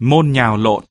Môn nhào lộn.